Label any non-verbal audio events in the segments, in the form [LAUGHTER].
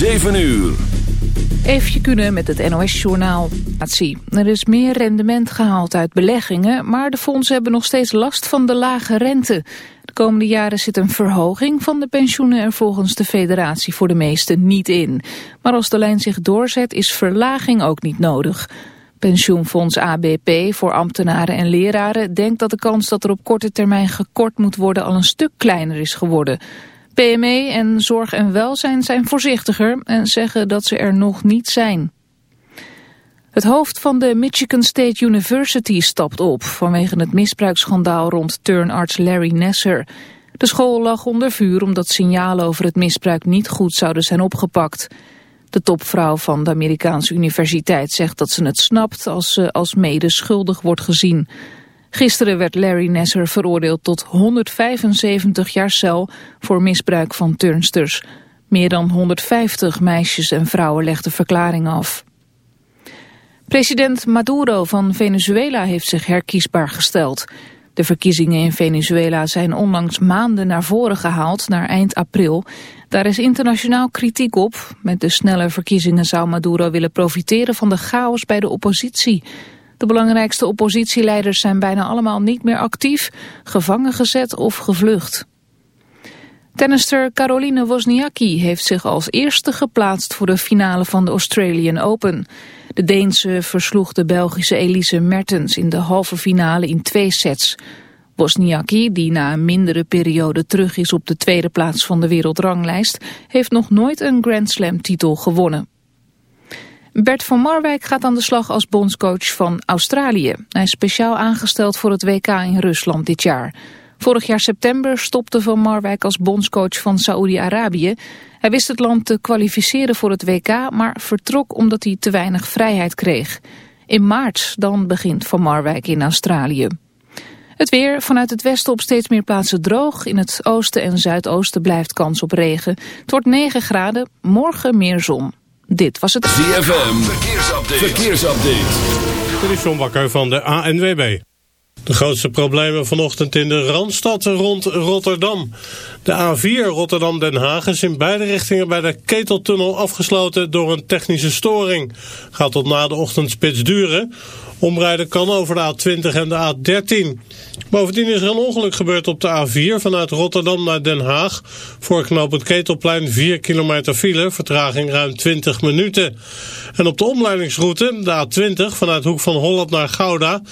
7 uur. Even kunnen met het NOS-journaal. Er is meer rendement gehaald uit beleggingen, maar de fondsen hebben nog steeds last van de lage rente. De komende jaren zit een verhoging van de pensioenen er volgens de federatie voor de meesten niet in. Maar als de lijn zich doorzet is verlaging ook niet nodig. Pensioenfonds ABP voor ambtenaren en leraren denkt dat de kans dat er op korte termijn gekort moet worden al een stuk kleiner is geworden. PME en Zorg en Welzijn zijn voorzichtiger en zeggen dat ze er nog niet zijn. Het hoofd van de Michigan State University stapt op vanwege het misbruiksschandaal rond turnarts Larry Nasser. De school lag onder vuur omdat signalen over het misbruik niet goed zouden zijn opgepakt. De topvrouw van de Amerikaanse universiteit zegt dat ze het snapt als ze als mede schuldig wordt gezien. Gisteren werd Larry Nasser veroordeeld tot 175 jaar cel voor misbruik van turnsters. Meer dan 150 meisjes en vrouwen legden verklaring af. President Maduro van Venezuela heeft zich herkiesbaar gesteld. De verkiezingen in Venezuela zijn onlangs maanden naar voren gehaald, naar eind april. Daar is internationaal kritiek op. Met de snelle verkiezingen zou Maduro willen profiteren van de chaos bij de oppositie. De belangrijkste oppositieleiders zijn bijna allemaal niet meer actief, gevangen gezet of gevlucht. Tennister Caroline Wozniacki heeft zich als eerste geplaatst voor de finale van de Australian Open. De Deense versloeg de Belgische Elise Mertens in de halve finale in twee sets. Wozniacki, die na een mindere periode terug is op de tweede plaats van de wereldranglijst, heeft nog nooit een Grand Slam titel gewonnen. Bert van Marwijk gaat aan de slag als bondscoach van Australië. Hij is speciaal aangesteld voor het WK in Rusland dit jaar. Vorig jaar september stopte Van Marwijk als bondscoach van Saoedi-Arabië. Hij wist het land te kwalificeren voor het WK, maar vertrok omdat hij te weinig vrijheid kreeg. In maart dan begint Van Marwijk in Australië. Het weer vanuit het westen op steeds meer plaatsen droog. In het oosten en zuidoosten blijft kans op regen. Het wordt 9 graden, morgen meer zon. Dit was het... ZFM, verkeersupdate. verkeersupdate. Dit is John Bakker van de ANWB. De grootste problemen vanochtend in de Randstad rond Rotterdam. De A4 Rotterdam-Den Haag is in beide richtingen bij de Keteltunnel afgesloten door een technische storing. Gaat tot na de ochtendspits duren. Omrijden kan over de A20 en de A13. Bovendien is er een ongeluk gebeurd op de A4 vanuit Rotterdam naar Den Haag. Voor knooppunt Ketelplein 4 kilometer file, vertraging ruim 20 minuten. En op de omleidingsroute, de A20 vanuit Hoek van Holland naar Gouda.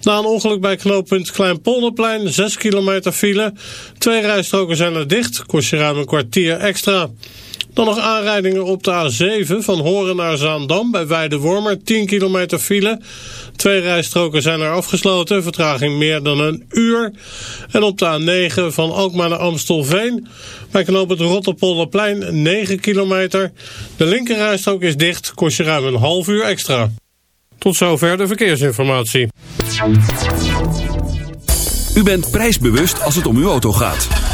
Na een ongeluk bij knooppunt Kleinpolderplein 6 kilometer file. Twee rijstroken zijn er dicht, kost je ruim een kwartier extra. Dan nog aanrijdingen op de A7 van Horen naar Zaandam bij Weidewormer, 10 kilometer file. Twee rijstroken zijn er afgesloten, vertraging meer dan een uur. En op de A9 van Alkmaar naar Amstelveen bij knoop het Rotterpolderplein 9 kilometer. De linkerrijstrook is dicht, kost je ruim een half uur extra. Tot zover de verkeersinformatie. U bent prijsbewust als het om uw auto gaat.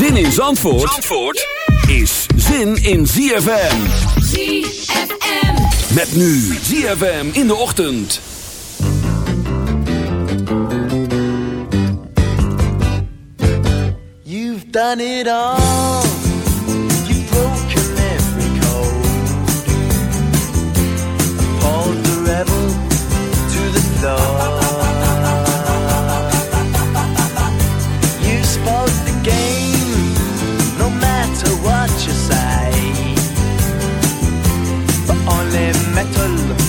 Zin in Zandvoort, Zandvoort is zin in ZFM. ZFM. Met nu ZFM in de ochtend. You've done it all. You've broken every code. Appalled the rebel to the floor. people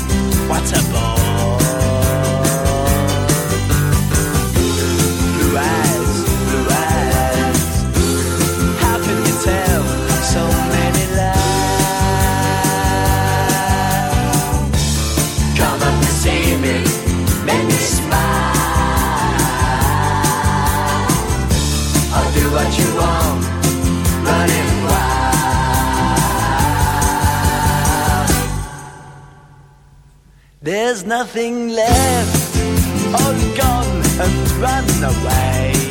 there's nothing left. All gone and run away.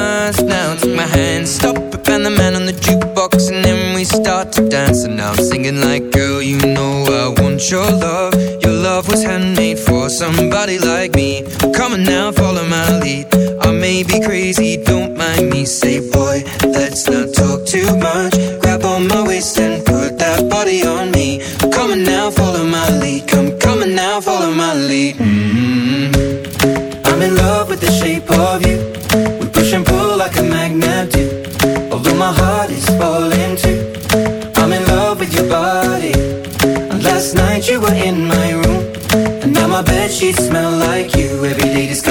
she smell like you. Every day discover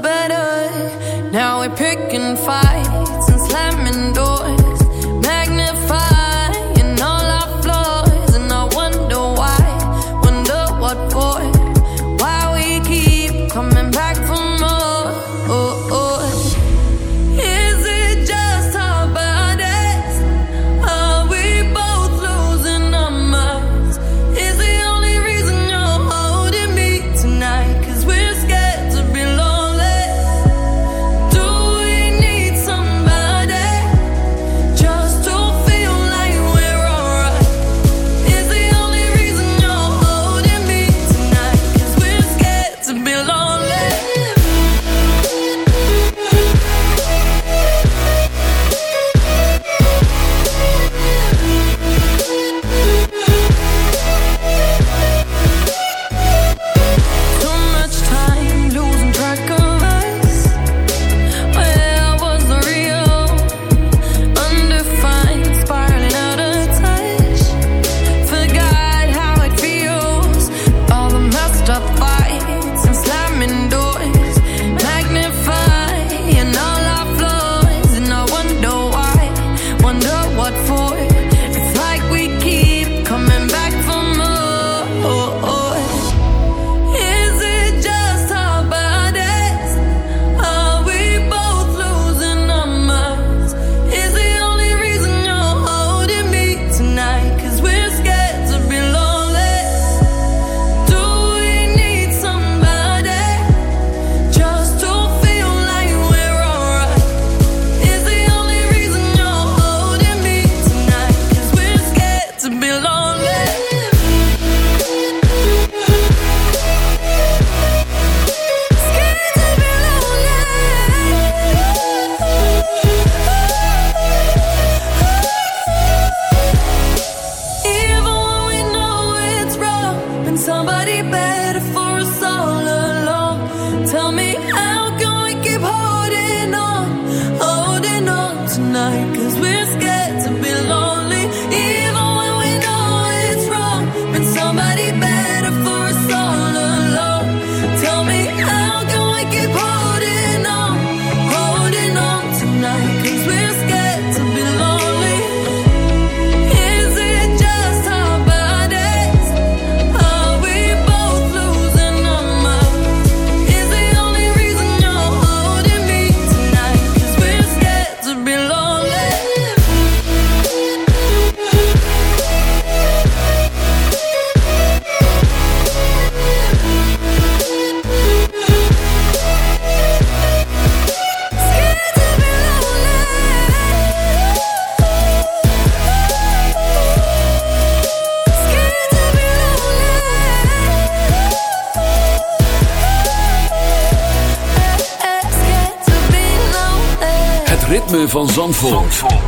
better. Now we're picking fights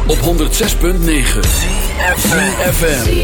Op 106.9 FM.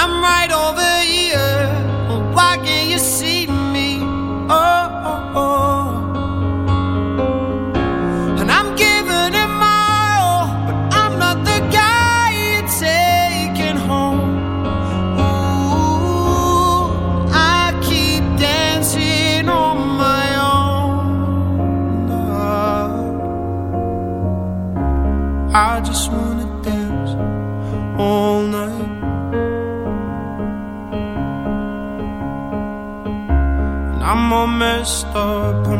I'm right over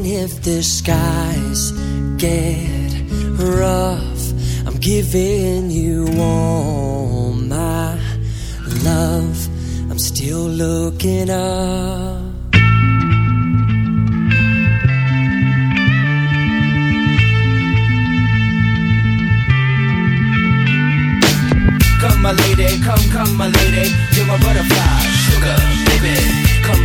Even if the skies get rough. I'm giving you all my love. I'm still looking up. Come, my lady, come, come, my lady, you're my butterfly, sugar, baby.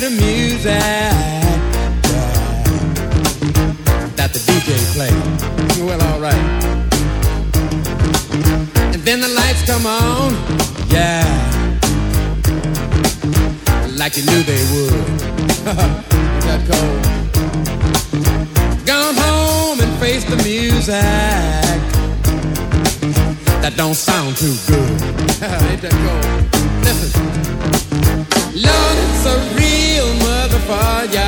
To the music that the DJ plays. Well, alright. And then the lights come on. Yeah like you knew they would. [LAUGHS] That cold? Gone home and face the music. That don't sound too good. [LAUGHS] Ain't that cold? Listen. A real motherfucker.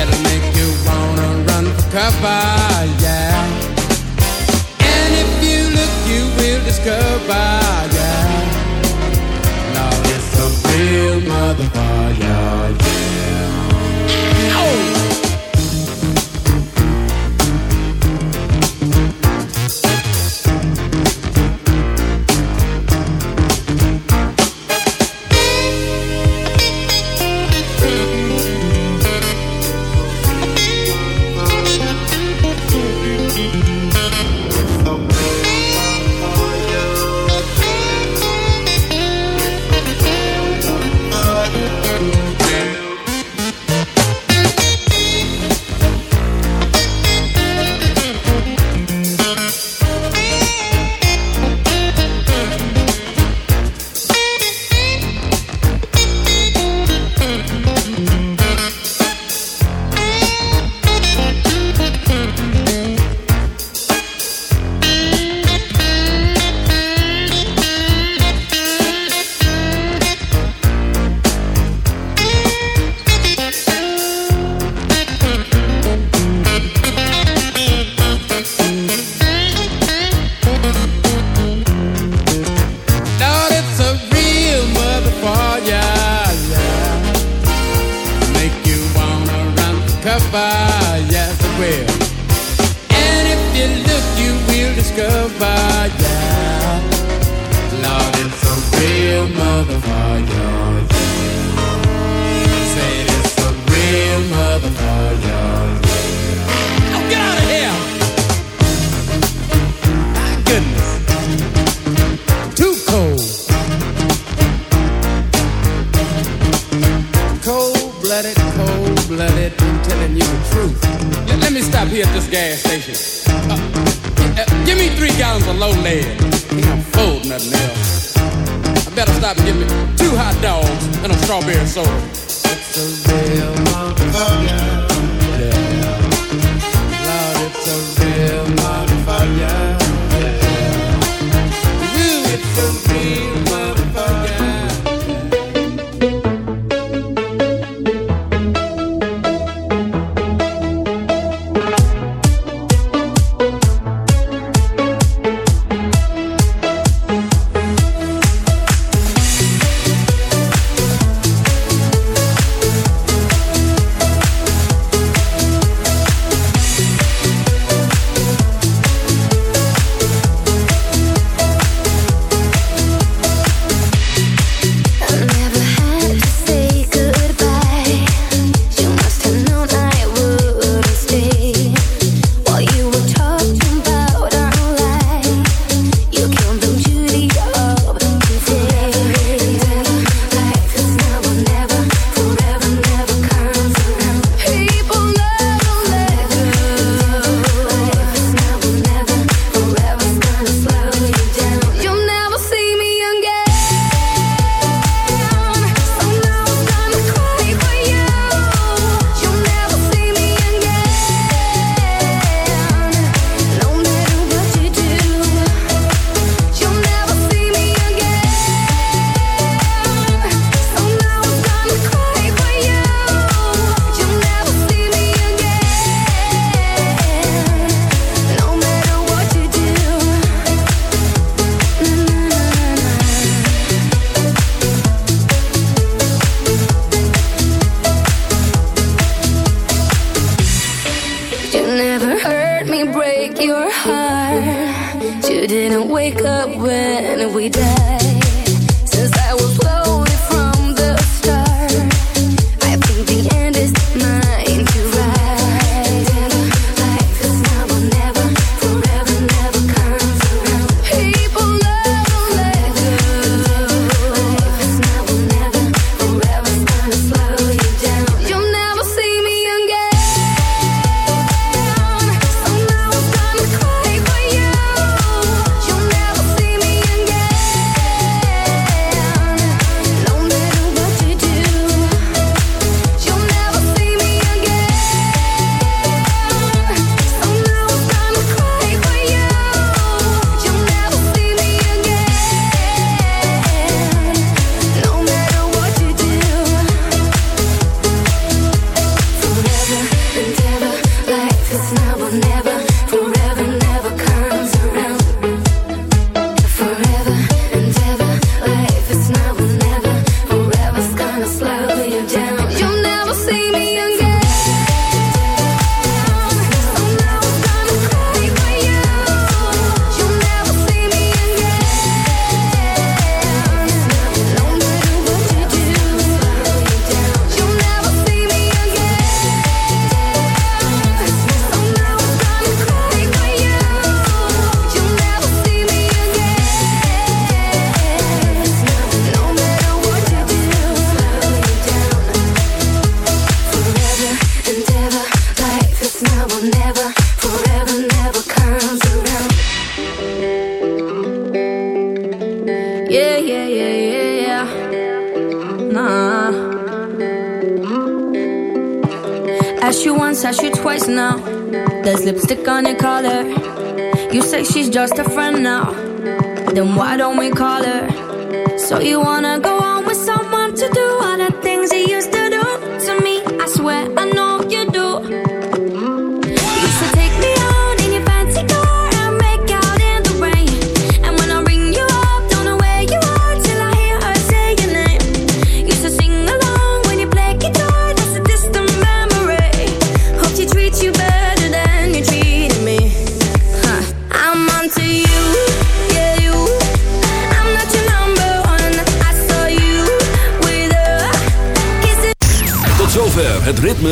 It'll make you wanna run for cover, yeah. And if you look, you will discover, yeah. Lord, it's a real motherfucker,